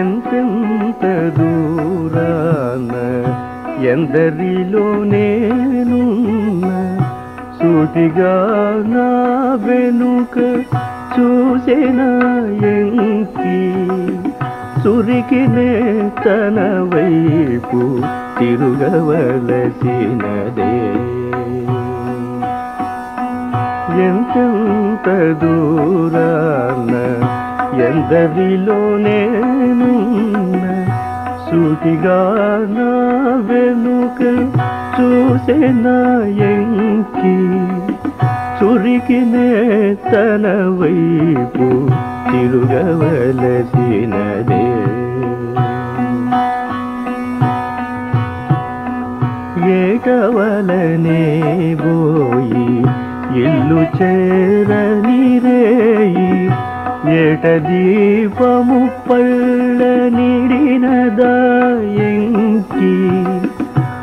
ఎంతెంత దూరాన ఎందరిలో నేనున్న సూటిగా నా వెనుక చూసిన ఎంకి సురికినే తన వైపు తిరుగవలసినదే. ఎంతెంత దూరాన ఎందరిలో నేనున్న సూటిగా నా వెనుక చూసిన ఎంకి చురికినే తన వైపు తిరుగవలసినదే. ఏకవలనే పోయి ఇల్లు చేరని ఏట దీపము పళ్ళ నిడినదాయంకి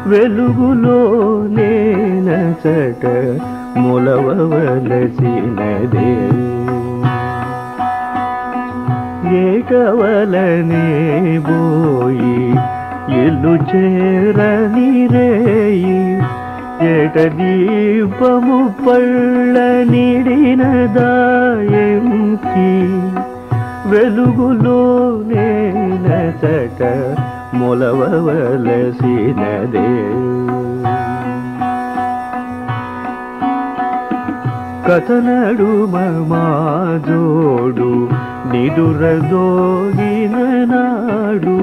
వెలుగులో నేనచట ములవలసినదే. ఏకవలనే పోయి ఇల్లు చేరని రేయి దీపము పళ్ళ నిడినదాయంకి వెలుగులోనే నచట మొలవలసినదే. కథనడు మమాజోడు నిదురదోగిన నాడు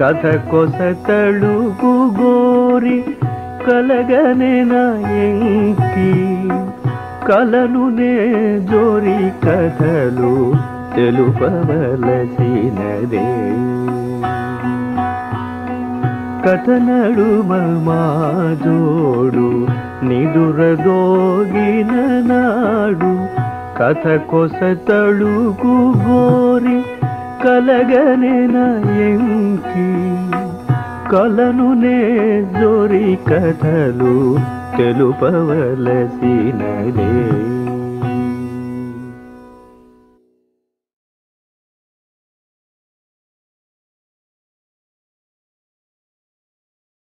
కథ కొసతడుకు గోరి కలగనే నా ఎంకి కలను నే జోరి కథలు తెలుపవలసినదే. కథనడు మమాజోడు నిదురదోగిన నాడు కథ కొస తడుకు గోరి కలగనే నా ఎంకి కలను నే జోరి కథలు తెలుపవలసినదే.